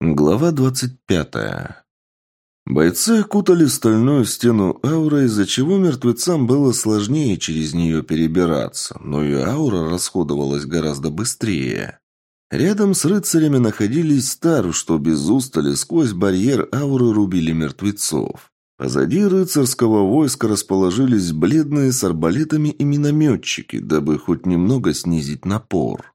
Глава двадцать пятая. Бойцы окутали стальную стену ауры, из-за чего мертвецам было сложнее через нее перебираться, но и аура расходовалась гораздо быстрее. Рядом с рыцарями находились стару, что без устали сквозь барьер ауры рубили мертвецов. Позади рыцарского войска расположились бледные с арбалетами и минометчики, дабы хоть немного снизить напор.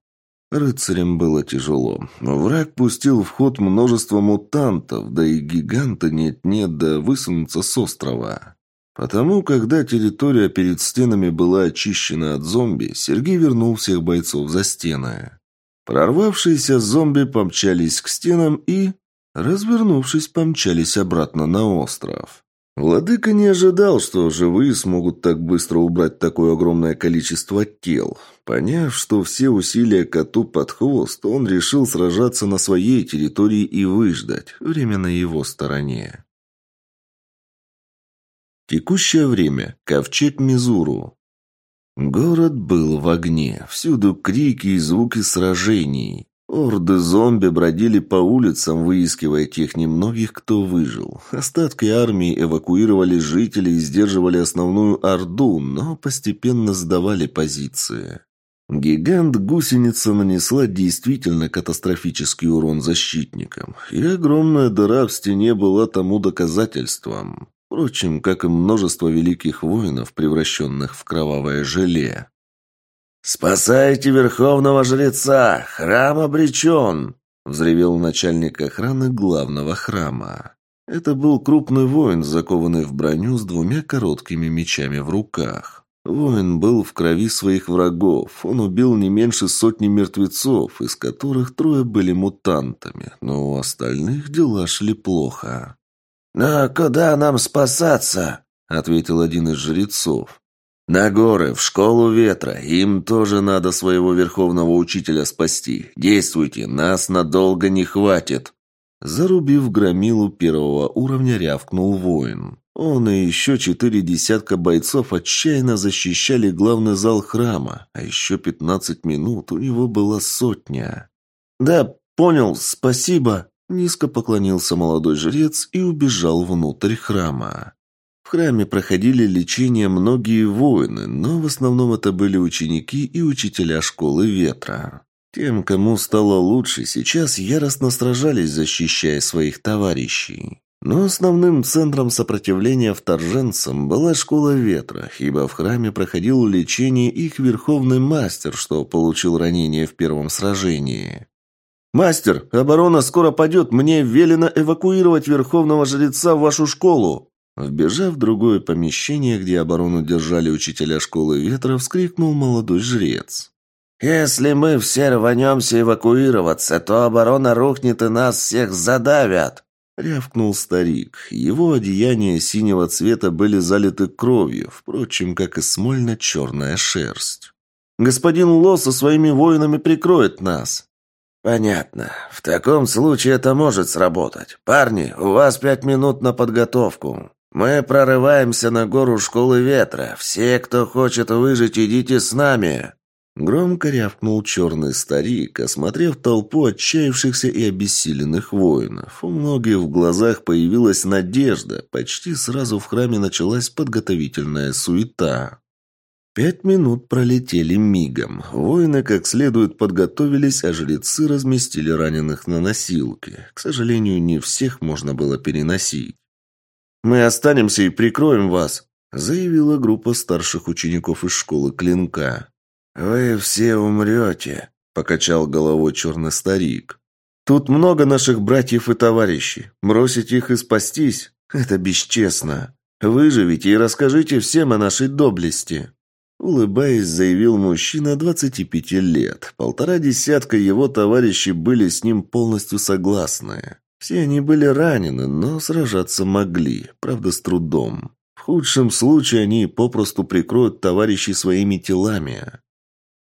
Рыцарям было тяжело. Враг пустил в ход множество мутантов, да и гиганта нет-нет, да высунуться с острова. Потому, когда территория перед стенами была очищена от зомби, Сергей вернул всех бойцов за стены. Прорвавшиеся зомби помчались к стенам и, развернувшись, помчались обратно на остров. Владыка не ожидал, что живые смогут так быстро убрать такое огромное количество тел. Поняв, что все усилия коту под хвост, он решил сражаться на своей территории и выждать. Время на его стороне. Текущее время. Ковчег Мизуру. Город был в огне. Всюду крики и звуки сражений. Орды зомби бродили по улицам, выискивая тех немногих, кто выжил. Остатки армии эвакуировали жителей и сдерживали основную Орду, но постепенно сдавали позиции. Гигант-гусеница нанесла действительно катастрофический урон защитникам, и огромная дыра в стене была тому доказательством. Впрочем, как и множество великих воинов, превращенных в кровавое желе. «Спасайте верховного жреца! Храм обречен!» — взревел начальник охраны главного храма. Это был крупный воин, закованный в броню с двумя короткими мечами в руках. Воин был в крови своих врагов. Он убил не меньше сотни мертвецов, из которых трое были мутантами, но у остальных дела шли плохо. «Но куда нам спасаться?» — ответил один из жрецов. «На горы, в школу ветра. Им тоже надо своего верховного учителя спасти. Действуйте, нас надолго не хватит». Зарубив громилу первого уровня, рявкнул воин. Он и еще четыре десятка бойцов отчаянно защищали главный зал храма, а еще пятнадцать минут у него была сотня. «Да, понял, спасибо!» Низко поклонился молодой жрец и убежал внутрь храма храме проходили лечение многие воины, но в основном это были ученики и учителя школы ветра. Тем, кому стало лучше, сейчас яростно сражались, защищая своих товарищей. Но основным центром сопротивления вторженцам была школа ветра, ибо в храме проходил лечение их верховный мастер, что получил ранение в первом сражении. «Мастер, оборона скоро падет, мне велено эвакуировать верховного жреца в вашу школу!» Вбежав в другое помещение, где оборону держали учителя школы ветра, вскрикнул молодой жрец. «Если мы все рванемся эвакуироваться, то оборона рухнет и нас всех задавят!» Рявкнул старик. Его одеяния синего цвета были залиты кровью, впрочем, как и смольно-черная шерсть. «Господин Ло со своими воинами прикроет нас!» «Понятно. В таком случае это может сработать. Парни, у вас пять минут на подготовку. Мы прорываемся на гору Школы Ветра. Все, кто хочет выжить, идите с нами!» Громко рявкнул черный старик, осмотрев толпу отчаявшихся и обессиленных воинов. У многих в глазах появилась надежда. Почти сразу в храме началась подготовительная суета. Пять минут пролетели мигом. Воины как следует подготовились, а жрецы разместили раненых на носилки. К сожалению, не всех можно было переносить. «Мы останемся и прикроем вас», — заявила группа старших учеников из школы Клинка. «Вы все умрете», — покачал головой черный старик. «Тут много наших братьев и товарищей. Бросить их и спастись — это бесчестно. Выживите и расскажите всем о нашей доблести». Улыбаясь, заявил мужчина 25 лет. Полтора десятка его товарищей были с ним полностью согласны. Все они были ранены, но сражаться могли, правда с трудом. В худшем случае они попросту прикроют товарищей своими телами.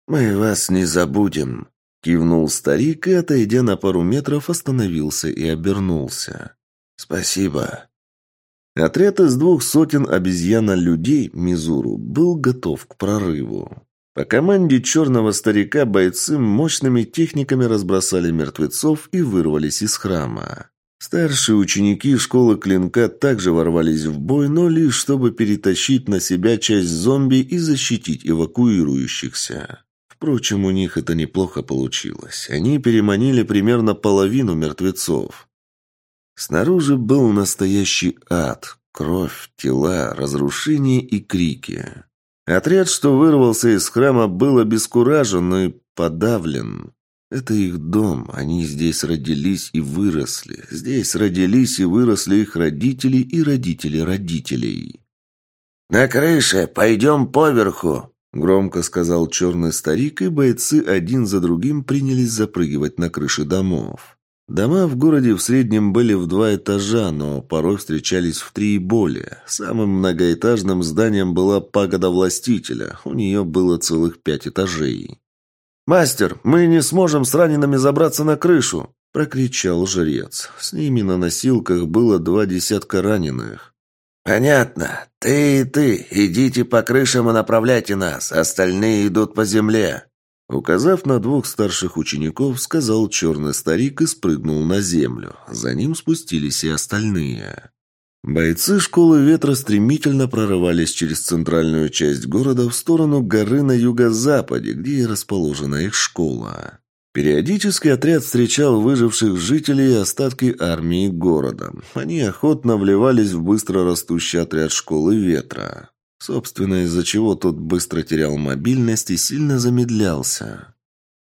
«Мы вас не забудем», – кивнул старик и, отойдя на пару метров, остановился и обернулся. «Спасибо». Отряд из двух сотен обезьяна-людей Мизуру был готов к прорыву. По команде черного старика бойцы мощными техниками разбросали мертвецов и вырвались из храма. Старшие ученики школы клинка также ворвались в бой, но лишь чтобы перетащить на себя часть зомби и защитить эвакуирующихся. Впрочем, у них это неплохо получилось. Они переманили примерно половину мертвецов. Снаружи был настоящий ад. Кровь, тела, разрушения и крики. Отряд, что вырвался из храма, был обескуражен и подавлен. Это их дом, они здесь родились и выросли. Здесь родились и выросли их родители и родители родителей. «На крыше, пойдем поверху», — громко сказал черный старик, и бойцы один за другим принялись запрыгивать на крыши домов. Дома в городе в среднем были в два этажа, но порой встречались в три и более. Самым многоэтажным зданием была пагода властителя, у нее было целых пять этажей. «Мастер, мы не сможем с ранеными забраться на крышу!» – прокричал жрец. С ними на носилках было два десятка раненых. «Понятно. Ты и ты. Идите по крышам и направляйте нас. Остальные идут по земле». Указав на двух старших учеников, сказал черный старик и спрыгнул на землю. За ним спустились и остальные. Бойцы школы ветра стремительно прорывались через центральную часть города в сторону горы на юго-западе, где и расположена их школа. Периодически отряд встречал выживших жителей и остатки армии города. Они охотно вливались в быстро растущий отряд школы ветра. Собственно, из-за чего тот быстро терял мобильность и сильно замедлялся.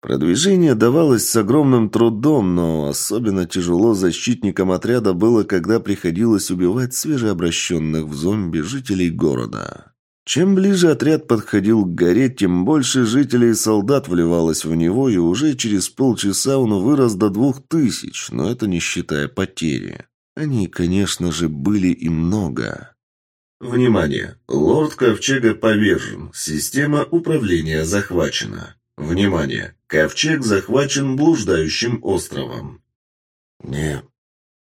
Продвижение давалось с огромным трудом, но особенно тяжело защитникам отряда было, когда приходилось убивать свежеобращенных в зомби жителей города. Чем ближе отряд подходил к горе, тем больше жителей и солдат вливалось в него, и уже через полчаса он вырос до двух тысяч, но это не считая потери. Они, конечно же, были и много. Внимание! Лорд Ковчега повержен. Система управления захвачена. Внимание! Ковчег захвачен блуждающим островом. «Не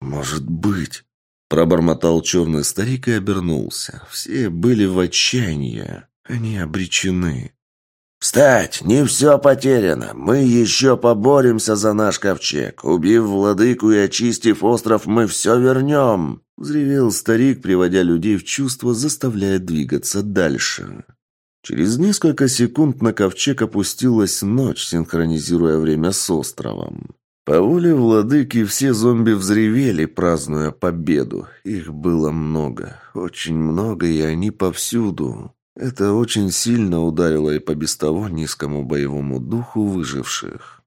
может быть!» Пробормотал черный старик и обернулся. Все были в отчаянии. Они обречены. «Встать! Не все потеряно! Мы еще поборемся за наш ковчег! Убив владыку и очистив остров, мы все вернем!» Взревел старик, приводя людей в чувство, заставляя двигаться дальше. Через несколько секунд на ковчег опустилась ночь, синхронизируя время с островом. По воле владыки все зомби взревели, празднуя победу. Их было много, очень много, и они повсюду. Это очень сильно ударило и по без того низкому боевому духу выживших.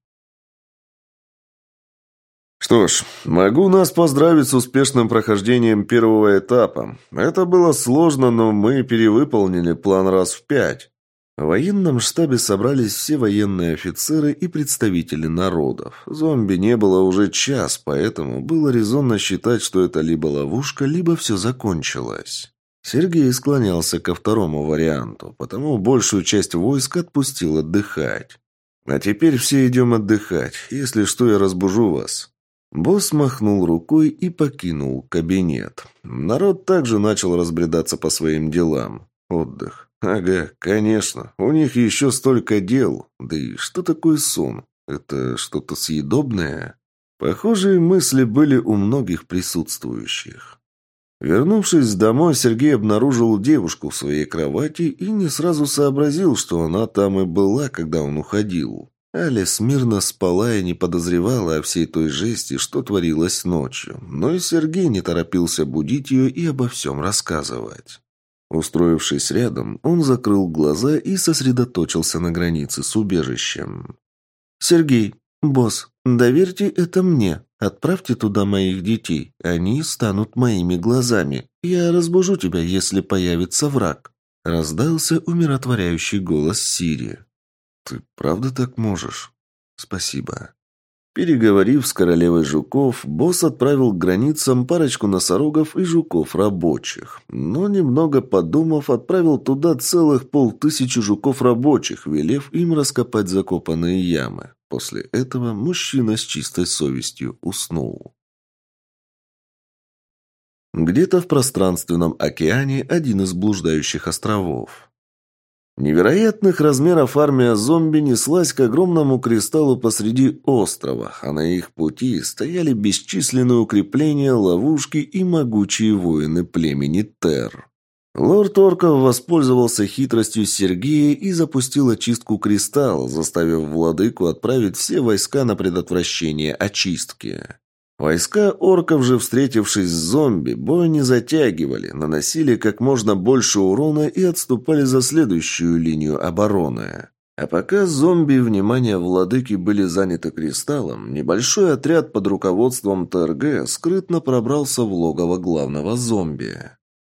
Что ж, могу нас поздравить с успешным прохождением первого этапа. Это было сложно, но мы перевыполнили план раз в пять. В военном штабе собрались все военные офицеры и представители народов. Зомби не было уже час, поэтому было резонно считать, что это либо ловушка, либо все закончилось. Сергей склонялся ко второму варианту, потому большую часть войск отпустил отдыхать. «А теперь все идем отдыхать. Если что, я разбужу вас». Босс махнул рукой и покинул кабинет. Народ также начал разбредаться по своим делам. Отдых. Ага, конечно. У них еще столько дел. Да и что такое сон? Это что-то съедобное? Похожие мысли были у многих присутствующих. Вернувшись домой, Сергей обнаружил девушку в своей кровати и не сразу сообразил, что она там и была, когда он уходил. Аля смирно спала и не подозревала о всей той жести, что творилось ночью. Но и Сергей не торопился будить ее и обо всем рассказывать. Устроившись рядом, он закрыл глаза и сосредоточился на границе с убежищем. «Сергей, босс, доверьте это мне. Отправьте туда моих детей. Они станут моими глазами. Я разбужу тебя, если появится враг». Раздался умиротворяющий голос Сири. «Ты правда так можешь?» «Спасибо». Переговорив с королевой жуков, босс отправил к границам парочку носорогов и жуков рабочих. Но, немного подумав, отправил туда целых полтысячи жуков рабочих, велев им раскопать закопанные ямы. После этого мужчина с чистой совестью уснул. Где-то в пространственном океане один из блуждающих островов. Невероятных размеров армия зомби неслась к огромному кристаллу посреди острова, а на их пути стояли бесчисленные укрепления, ловушки и могучие воины племени Тер. Лорд Орков воспользовался хитростью Сергея и запустил очистку кристалла, заставив владыку отправить все войска на предотвращение очистки. Войска орков же, встретившись с зомби, бой не затягивали, наносили как можно больше урона и отступали за следующую линию обороны. А пока зомби внимание владыки были заняты кристаллом, небольшой отряд под руководством ТРГ скрытно пробрался в логово главного зомби.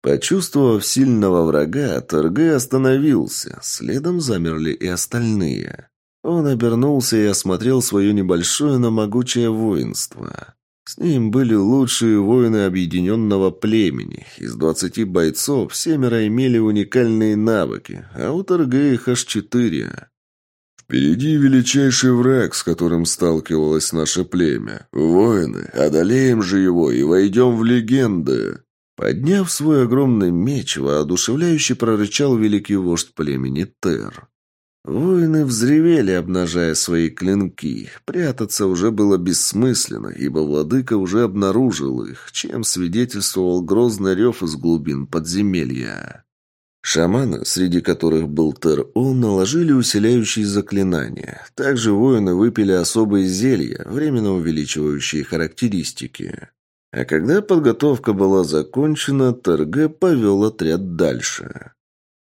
Почувствовав сильного врага, ТРГ остановился, следом замерли и остальные. Он обернулся и осмотрел свое небольшое, но могучее воинство. С ним были лучшие воины объединенного племени. Из двадцати бойцов семеро имели уникальные навыки, а у ТРГ их аж четыре. Впереди величайший враг, с которым сталкивалось наше племя. Воины, одолеем же его и войдем в легенды. Подняв свой огромный меч, воодушевляюще прорычал великий вождь племени Тер. Воины взревели, обнажая свои клинки. Прятаться уже было бессмысленно, ибо владыка уже обнаружил их, чем свидетельствовал грозный рев из глубин подземелья. Шаманы, среди которых был Тер-О, наложили усиляющие заклинания. Также воины выпили особые зелья, временно увеличивающие характеристики. А когда подготовка была закончена, ТРГ повел отряд дальше.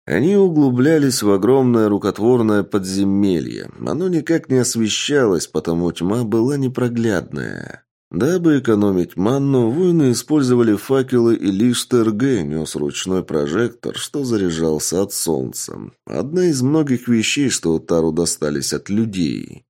Они углублялись в огромное рукотворное подземелье. Оно никак не освещалось, потому тьма была непроглядная. Дабы экономить манну, воины использовали факелы и лишь ТРГ нес ручной прожектор, что заряжался от солнца. Одна из многих вещей, что Тару достались от людей.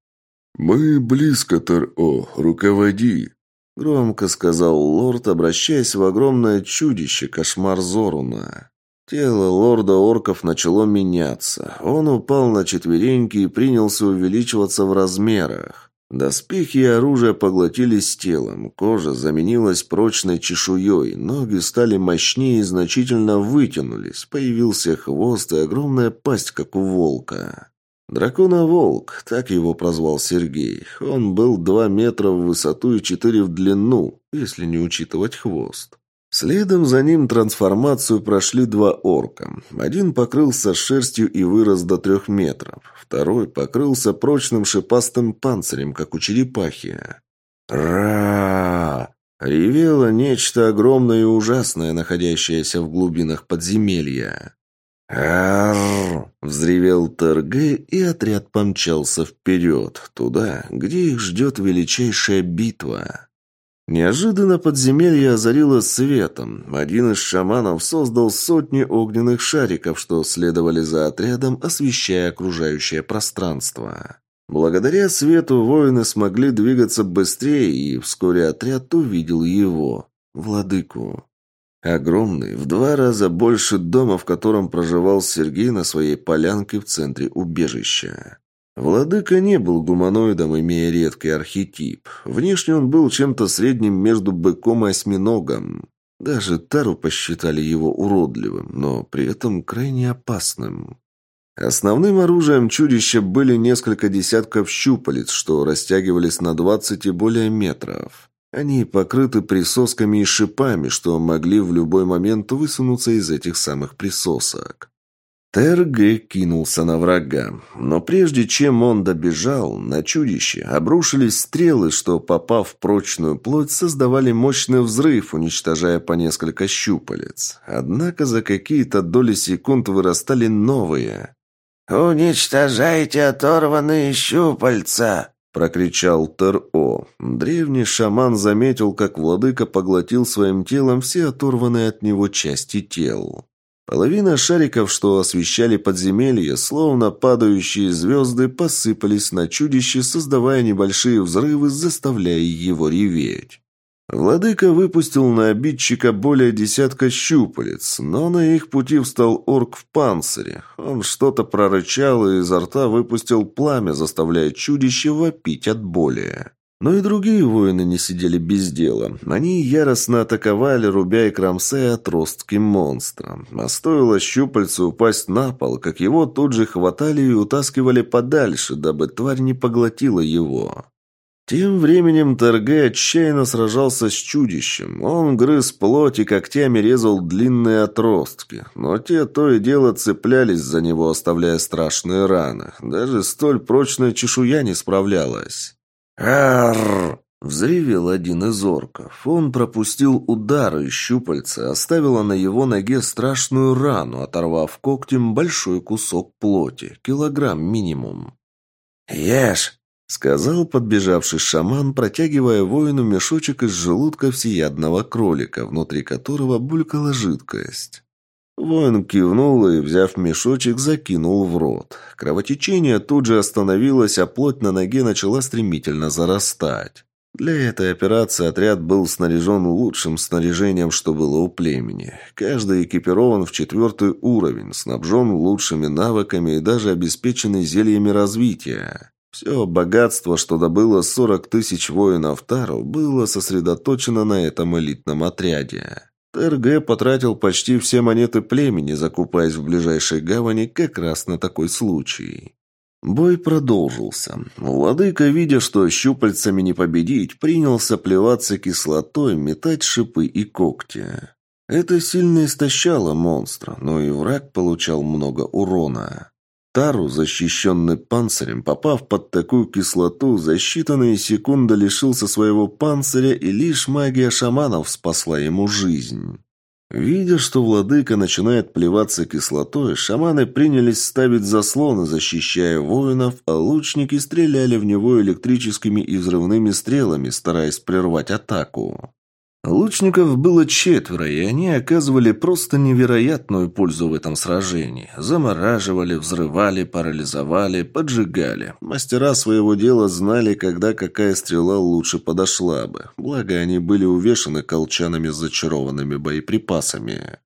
«Мы близко, Тар-О, руководи!» Громко сказал лорд, обращаясь в огромное чудище, кошмар Зоруна. Тело лорда орков начало меняться. Он упал на четвереньки и принялся увеличиваться в размерах. Доспехи и оружие поглотились телом, кожа заменилась прочной чешуей, ноги стали мощнее и значительно вытянулись, появился хвост и огромная пасть, как у волка. «Дракона-волк», так его прозвал Сергей. Он был два метра в высоту и четыре в длину, если не учитывать хвост. Следом за ним трансформацию прошли два орка. Один покрылся шерстью и вырос до трех метров. Второй покрылся прочным шипастым панцирем, как у черепахи. «Ра!» Ревело нечто огромное и ужасное, находящееся в глубинах подземелья. «Арррр!» – взревел ТРГ, и отряд помчался вперед, туда, где их ждет величайшая битва. Неожиданно подземелье озарило светом. Один из шаманов создал сотни огненных шариков, что следовали за отрядом, освещая окружающее пространство. Благодаря свету воины смогли двигаться быстрее, и вскоре отряд увидел его, владыку. Огромный, в два раза больше дома, в котором проживал Сергей на своей полянке в центре убежища. Владыка не был гуманоидом, имея редкий архетип. Внешне он был чем-то средним между быком и осьминогом. Даже Тару посчитали его уродливым, но при этом крайне опасным. Основным оружием чудища были несколько десятков щупалец, что растягивались на 20 и более метров. Они покрыты присосками и шипами, что могли в любой момент высунуться из этих самых присосок. ТРГ кинулся на врага, но прежде чем он добежал, на чудище обрушились стрелы, что, попав в прочную плоть, создавали мощный взрыв, уничтожая по несколько щупалец. Однако за какие-то доли секунд вырастали новые. «Уничтожайте оторванные щупальца!» – прокричал Тер-О. Древний шаман заметил, как владыка поглотил своим телом все оторванные от него части тел. Половина шариков, что освещали подземелье, словно падающие звезды, посыпались на чудище, создавая небольшие взрывы, заставляя его реветь. Владыка выпустил на обидчика более десятка щупалец, но на их пути встал орк в панцире. Он что-то прорычал и изо рта выпустил пламя, заставляя чудище вопить от боли. Но и другие воины не сидели без дела. Они яростно атаковали, рубя и кромсая отростки монстра. А стоило щупальцу упасть на пол, как его тут же хватали и утаскивали подальше, дабы тварь не поглотила его. Тем временем Торге отчаянно сражался с чудищем. Он грыз плоть и когтями резал длинные отростки, но те то и дело цеплялись за него, оставляя страшные раны. Даже столь прочная чешуя не справлялась. «Арррр!» — взревел один из орков. Он пропустил удар, и щупальца оставила на его ноге страшную рану, оторвав когтем большой кусок плоти, килограмм минимум. «Ешь!» — сказал подбежавший шаман, протягивая воину мешочек из желудка всеядного кролика, внутри которого булькала жидкость. Воин кивнул и, взяв мешочек, закинул в рот. Кровотечение тут же остановилось, а плоть на ноге начала стремительно зарастать. Для этой операции отряд был снаряжен лучшим снаряжением, что было у племени. Каждый экипирован в четвертый уровень, снабжен лучшими навыками и даже обеспеченный зельями развития. Все богатство, что добыло 40 тысяч воинов Тару, было сосредоточено на этом элитном отряде. ТРГ потратил почти все монеты племени, закупаясь в ближайшей гавани как раз на такой случай. Бой продолжился. Владыка, видя, что щупальцами не победить, принялся плеваться кислотой, метать шипы и когти. Это сильно истощало монстра, но и враг получал много урона. Тару, защищенный панцирем, попав под такую кислоту, за считанные секунды лишился своего панциря, и лишь магия шаманов спасла ему жизнь. Видя, что владыка начинает плеваться кислотой, шаманы принялись ставить заслоны, защищая воинов, а лучники стреляли в него электрическими и взрывными стрелами, стараясь прервать атаку. Лучников было четверо, и они оказывали просто невероятную пользу в этом сражении. Замораживали, взрывали, парализовали, поджигали. Мастера своего дела знали, когда какая стрела лучше подошла бы. Благо, они были увешаны колчанами с зачарованными боеприпасами.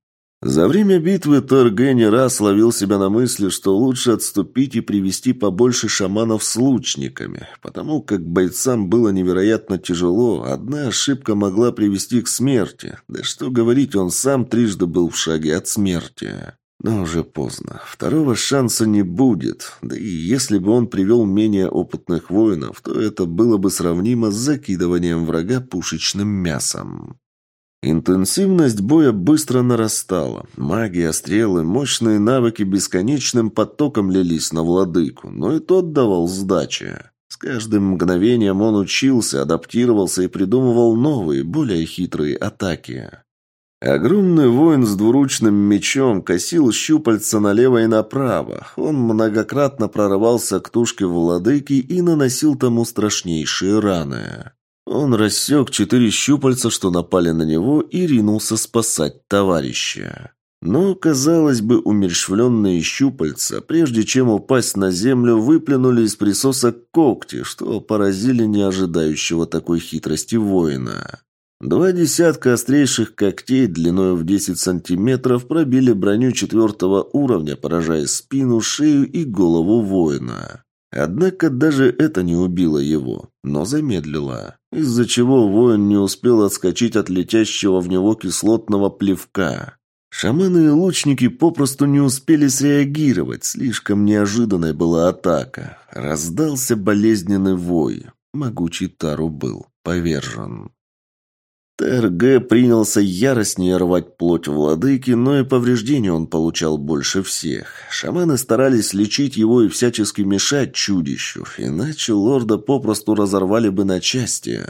За время битвы Торге не раз ловил себя на мысли, что лучше отступить и привести побольше шаманов с лучниками, потому как бойцам было невероятно тяжело, одна ошибка могла привести к смерти. Да что говорить, он сам трижды был в шаге от смерти. Но уже поздно. Второго шанса не будет. Да и если бы он привел менее опытных воинов, то это было бы сравнимо с закидыванием врага пушечным мясом. Интенсивность боя быстро нарастала. Магия, стрелы, мощные навыки бесконечным потоком лились на владыку, но и тот давал сдачи. С каждым мгновением он учился, адаптировался и придумывал новые, более хитрые атаки. Огромный воин с двуручным мечом косил щупальца налево и направо. Он многократно прорывался к тушке владыки и наносил тому страшнейшие раны. Он рассек четыре щупальца, что напали на него, и ринулся спасать товарища. Но, казалось бы, умерщвленные щупальца, прежде чем упасть на землю, выплюнули из присоса когти, что поразили неожидающего такой хитрости воина. Два десятка острейших когтей длиной в 10 сантиметров пробили броню четвертого уровня, поражая спину, шею и голову воина. Однако даже это не убило его, но замедлило, из-за чего воин не успел отскочить от летящего в него кислотного плевка. Шаманы и лучники попросту не успели среагировать, слишком неожиданной была атака. Раздался болезненный вой. Могучий Тару был повержен. ТРГ принялся яростнее рвать плоть владыки, но и повреждений он получал больше всех. Шаманы старались лечить его и всячески мешать чудищу, иначе лорда попросту разорвали бы на части.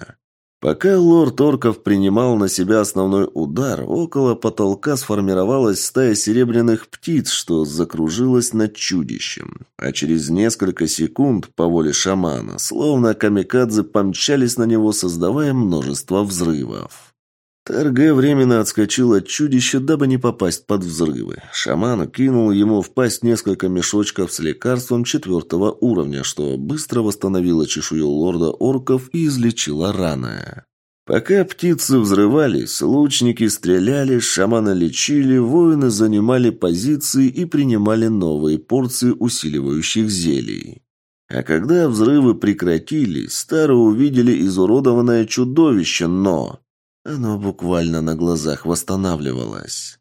Пока лорд Орков принимал на себя основной удар, около потолка сформировалась стая серебряных птиц, что закружилась над чудищем. А через несколько секунд, по воле шамана, словно камикадзе помчались на него, создавая множество взрывов. ТРГ временно отскочил от чудища, дабы не попасть под взрывы. Шаман кинул ему в пасть несколько мешочков с лекарством четвертого уровня, что быстро восстановило чешую лорда орков и излечило раны. Пока птицы взрывались, лучники стреляли, шаманы лечили, воины занимали позиции и принимали новые порции усиливающих зелий. А когда взрывы прекратились, Старо увидели изуродованное чудовище, но... Оно буквально на глазах восстанавливалось.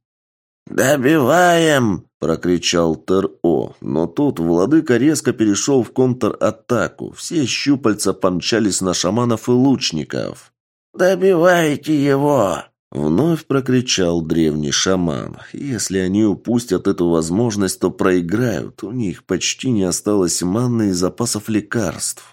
«Добиваем!» – прокричал Тер-О, но тут владыка резко перешел в контр-атаку. Все щупальца помчались на шаманов и лучников. «Добивайте его!» Вновь прокричал древний шаман. Если они упустят эту возможность, то проиграют. У них почти не осталось манны и запасов лекарств.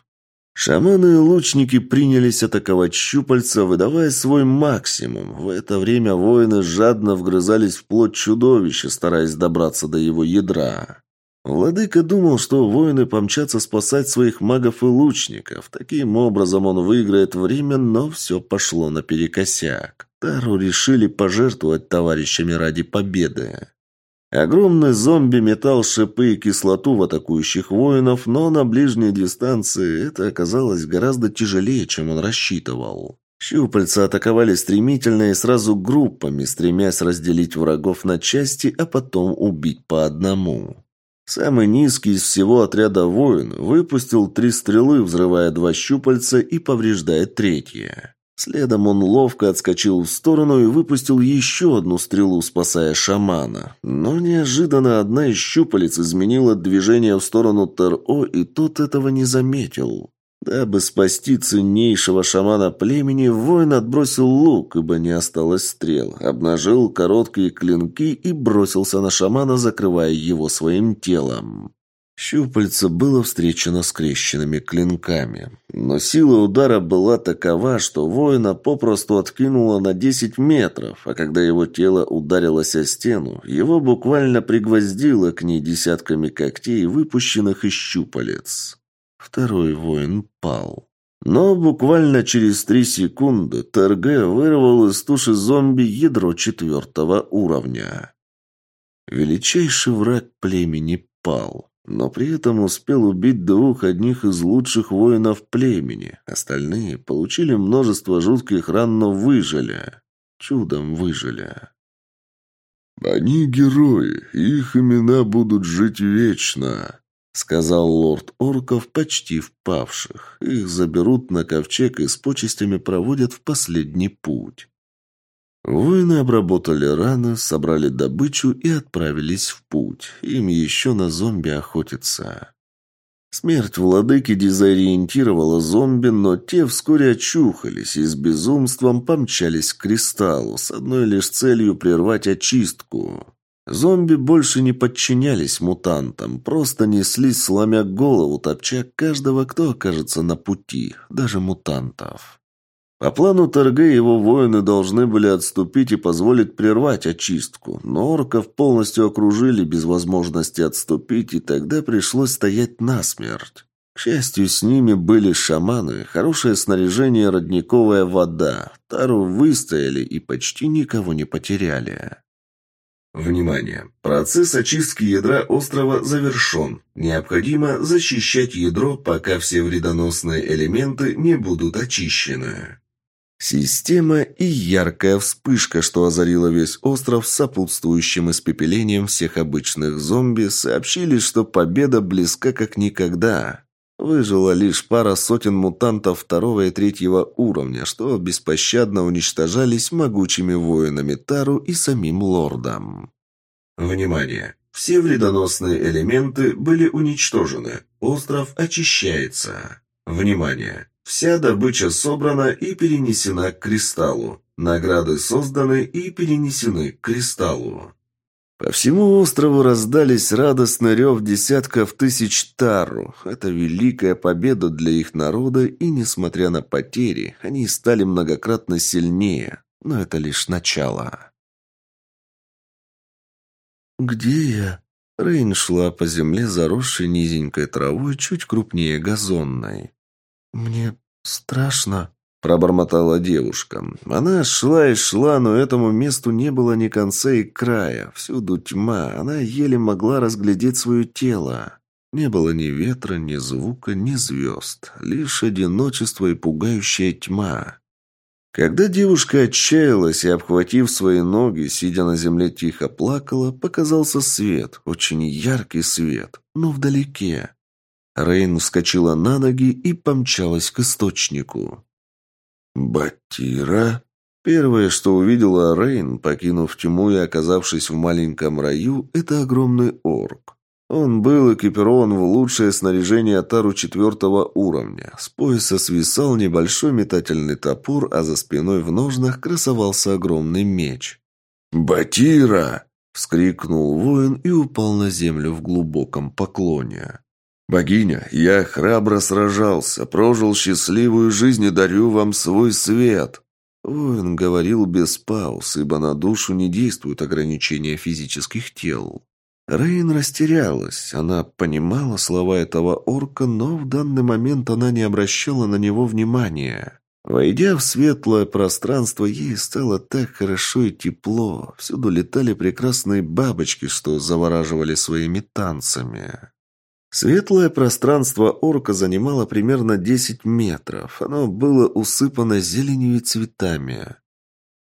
Шаманы и лучники принялись атаковать щупальца, выдавая свой максимум. В это время воины жадно вгрызались в плоть чудовища, стараясь добраться до его ядра. Владыка думал, что воины помчатся спасать своих магов и лучников. Таким образом он выиграет время, но все пошло наперекосяк. Тару решили пожертвовать товарищами ради победы. Огромный зомби метал шипы и кислоту в атакующих воинов, но на ближней дистанции это оказалось гораздо тяжелее, чем он рассчитывал. Щупальца атаковали стремительно и сразу группами, стремясь разделить врагов на части, а потом убить по одному. Самый низкий из всего отряда воин выпустил три стрелы, взрывая два щупальца и повреждая третье. Следом он ловко отскочил в сторону и выпустил еще одну стрелу, спасая шамана. Но неожиданно одна из щупалец изменила движение в сторону Тер-О, и тот этого не заметил. Дабы спасти ценнейшего шамана племени, воин отбросил лук, ибо не осталось стрел, обнажил короткие клинки и бросился на шамана, закрывая его своим телом. Щупальце было встречено скрещенными клинками. Но сила удара была такова, что воина попросту откинуло на 10 метров, а когда его тело ударилось о стену, его буквально пригвоздило к ней десятками когтей, выпущенных из щупалец. Второй воин пал. Но буквально через три секунды ТРГ вырвал из туши зомби ядро четвертого уровня. Величайший враг племени пал, но при этом успел убить двух одних из лучших воинов племени. Остальные получили множество жутких ран, но выжили. Чудом выжили. «Они герои, их имена будут жить вечно», — сказал лорд Орков, почти впавших. Их заберут на ковчег и с почестями проводят в последний путь. Воины обработали раны, собрали добычу и отправились в путь. Им еще на зомби охотиться. Смерть владыки дезориентировала зомби, но те вскоре очухались и с безумством помчались к кристаллу с одной лишь целью прервать очистку. Зомби больше не подчинялись мутантам, просто неслись, сломя голову, топча каждого, кто окажется на пути, даже мутантов. По плану торга его воины должны были отступить и позволить прервать очистку, но орков полностью окружили без возможности отступить, и тогда пришлось стоять насмерть. К счастью, с ними были шаманы, хорошее снаряжение родниковая вода. Тару выстояли и почти никого не потеряли. Внимание! Процесс очистки ядра острова завершен. Необходимо защищать ядро, пока все вредоносные элементы не будут очищены. Система и яркая вспышка, что озарила весь остров с сопутствующим испепелением всех обычных зомби, сообщили, что победа близка как никогда. Выжила лишь пара сотен мутантов второго и третьего уровня, что беспощадно уничтожались могучими воинами Тару и самим лордом. Внимание! Все вредоносные элементы были уничтожены. Остров очищается. Внимание! Вся добыча собрана и перенесена к кристаллу. Награды созданы и перенесены к кристаллу. По всему острову раздались радостный рев десятков тысяч тару. Это великая победа для их народа, и, несмотря на потери, они стали многократно сильнее. Но это лишь начало. «Где я?» Рейн шла по земле, заросшей низенькой травой, чуть крупнее газонной. «Мне страшно», Пробормотала девушка. Она шла и шла, но этому месту не было ни конца и края. Всюду тьма. Она еле могла разглядеть свое тело. Не было ни ветра, ни звука, ни звезд. Лишь одиночество и пугающая тьма. Когда девушка отчаялась и, обхватив свои ноги, сидя на земле, тихо плакала, показался свет, очень яркий свет, но вдалеке. Рейн вскочила на ноги и помчалась к источнику. «Батира?» Первое, что увидела Рейн, покинув тьму и оказавшись в маленьком раю, это огромный орк. Он был экипирован в лучшее снаряжение Тару четвертого уровня. С пояса свисал небольшой метательный топор, а за спиной в ножнах красовался огромный меч. «Батира!» – вскрикнул воин и упал на землю в глубоком поклоне. «Богиня, я храбро сражался, прожил счастливую жизнь и дарю вам свой свет!» Воин говорил без пауз, ибо на душу не действуют ограничения физических тел. Рейн растерялась. Она понимала слова этого орка, но в данный момент она не обращала на него внимания. Войдя в светлое пространство, ей стало так хорошо и тепло. Всюду летали прекрасные бабочки, что завораживали своими танцами. Светлое пространство орка занимало примерно 10 метров. Оно было усыпано зеленью и цветами.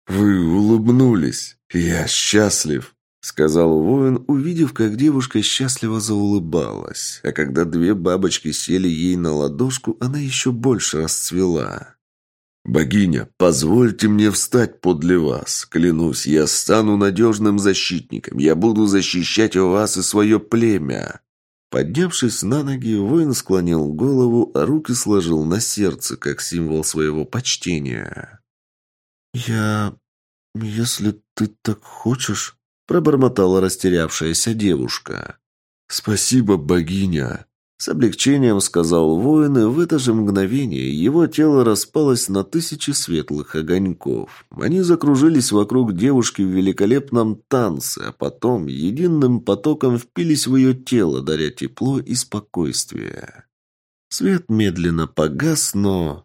«Вы улыбнулись. Я счастлив», — сказал воин, увидев, как девушка счастливо заулыбалась. А когда две бабочки сели ей на ладошку, она еще больше расцвела. «Богиня, позвольте мне встать подле вас. Клянусь, я стану надежным защитником. Я буду защищать вас и свое племя». Поднявшись на ноги, воин склонил голову, а руки сложил на сердце, как символ своего почтения. «Я... если ты так хочешь...» — пробормотала растерявшаяся девушка. «Спасибо, богиня!» С облегчением сказал воин, и в это же мгновение его тело распалось на тысячи светлых огоньков. Они закружились вокруг девушки в великолепном танце, а потом единым потоком впились в ее тело, даря тепло и спокойствие. Свет медленно погас, но...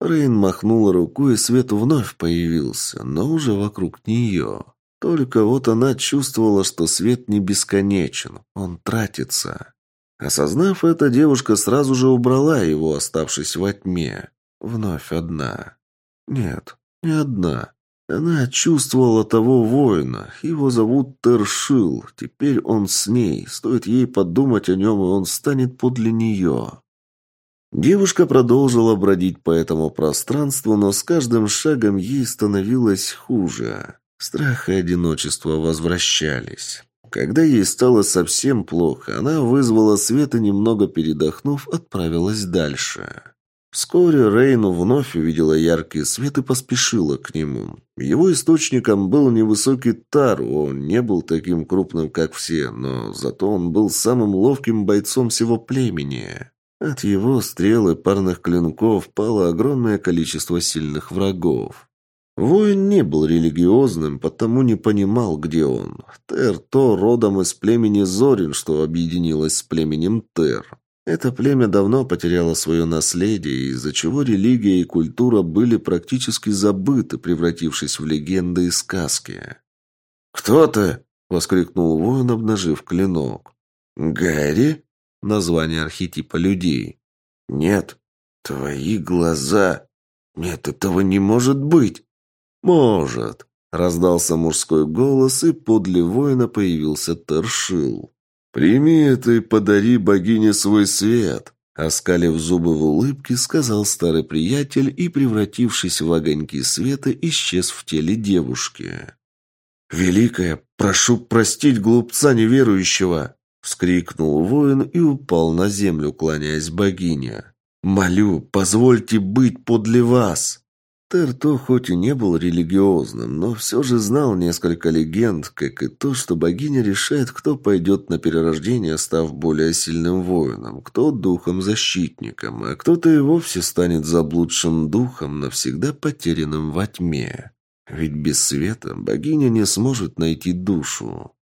Рейн махнула рукой, и свет вновь появился, но уже вокруг нее. Только вот она чувствовала, что свет не бесконечен, он тратится. Осознав это, девушка сразу же убрала его, оставшись во тьме. Вновь одна. Нет, не одна. Она чувствовала того воина. Его зовут Тершил. Теперь он с ней. Стоит ей подумать о нем, и он станет подле нее. Девушка продолжила бродить по этому пространству, но с каждым шагом ей становилось хуже. Страх и одиночество возвращались. Когда ей стало совсем плохо, она вызвала свет и, немного передохнув, отправилась дальше. Вскоре Рейну вновь увидела яркий свет и поспешила к нему. Его источником был невысокий Тару, он не был таким крупным, как все, но зато он был самым ловким бойцом всего племени. От его стрел и парных клинков пало огромное количество сильных врагов. Воин не был религиозным, потому не понимал, где он. Тер то родом из племени Зорин, что объединилось с племенем Тер. Это племя давно потеряло свое наследие, из-за чего религия и культура были практически забыты, превратившись в легенды и сказки. «Кто ты?» — воскликнул воин, обнажив клинок. «Гарри?» — название архетипа людей. «Нет, твои глаза... Нет, этого не может быть!» «Может», — раздался мужской голос, и подле воина появился Тершил. «Прими это и подари богине свой свет», — оскалив зубы в улыбке, сказал старый приятель и, превратившись в огоньки света, исчез в теле девушки. «Великая, прошу простить глупца неверующего!» — вскрикнул воин и упал на землю, кланяясь богине. «Молю, позвольте быть подле вас!» Терто хоть и не был религиозным, но все же знал несколько легенд, как и то, что богиня решает, кто пойдет на перерождение, став более сильным воином, кто духом-защитником, а кто-то и вовсе станет заблудшим духом, навсегда потерянным во тьме. Ведь без света богиня не сможет найти душу.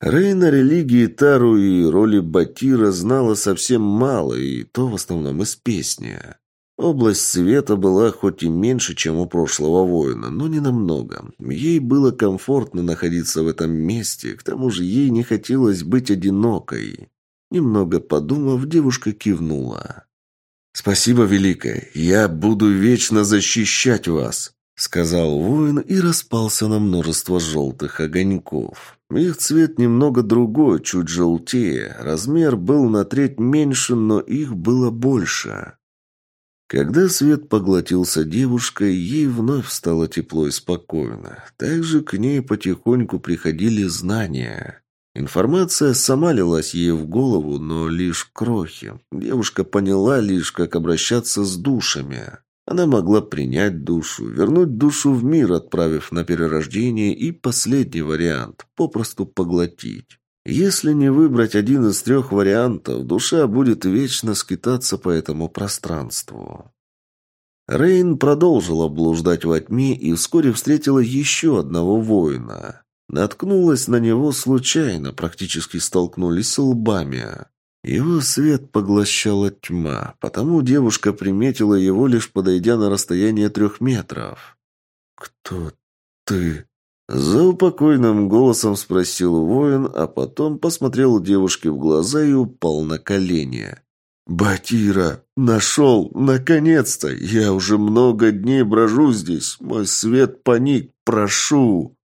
Рейна религии Тару и роли Батира знала совсем мало, и то в основном из песни. Область света была хоть и меньше, чем у прошлого воина, но не намного. Ей было комфортно находиться в этом месте, к тому же ей не хотелось быть одинокой. Немного подумав, девушка кивнула. «Спасибо, Великая, я буду вечно защищать вас», сказал воин и распался на множество желтых огоньков. Их цвет немного другой, чуть желтее. Размер был на треть меньше, но их было больше. Когда свет поглотился девушкой, ей вновь стало тепло и спокойно. Также к ней потихоньку приходили знания. Информация сама лилась ей в голову, но лишь крохи. Девушка поняла лишь, как обращаться с душами. Она могла принять душу, вернуть душу в мир, отправив на перерождение, и последний вариант – попросту поглотить. Если не выбрать один из трех вариантов, душа будет вечно скитаться по этому пространству. Рейн продолжила блуждать во тьме и вскоре встретила еще одного воина. Наткнулась на него случайно, практически столкнулись лбами. Его свет поглощала тьма, потому девушка приметила его, лишь подойдя на расстояние трех метров. «Кто ты?» За упокойным голосом спросил воин, а потом посмотрел девушке в глаза и упал на колени. «Батира! Нашел! Наконец-то! Я уже много дней брожу здесь! Мой свет паник! Прошу!»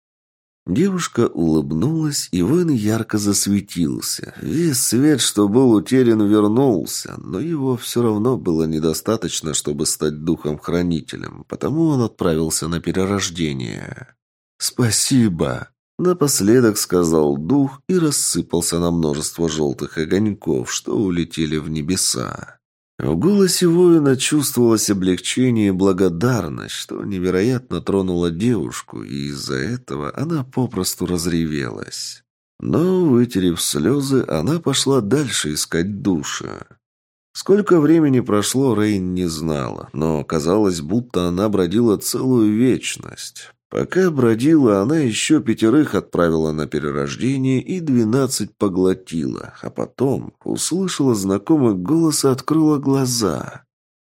Девушка улыбнулась, и Вен ярко засветился. Весь свет, что был утерян, вернулся, но его все равно было недостаточно, чтобы стать духом-хранителем, потому он отправился на перерождение. «Спасибо!» – напоследок сказал дух и рассыпался на множество желтых огоньков, что улетели в небеса. В голосе воина чувствовалось облегчение и благодарность, что невероятно тронуло девушку, и из-за этого она попросту разревелась. Но, вытерев слезы, она пошла дальше искать душа. Сколько времени прошло, Рейн не знала, но казалось, будто она бродила целую вечность. Пока бродила, она еще пятерых отправила на перерождение и двенадцать поглотила, а потом услышала знакомый голос и открыла глаза.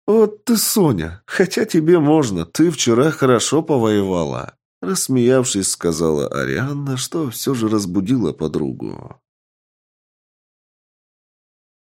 «Вот ты, Соня, хотя тебе можно, ты вчера хорошо повоевала», рассмеявшись, сказала Арианна, что все же разбудила подругу.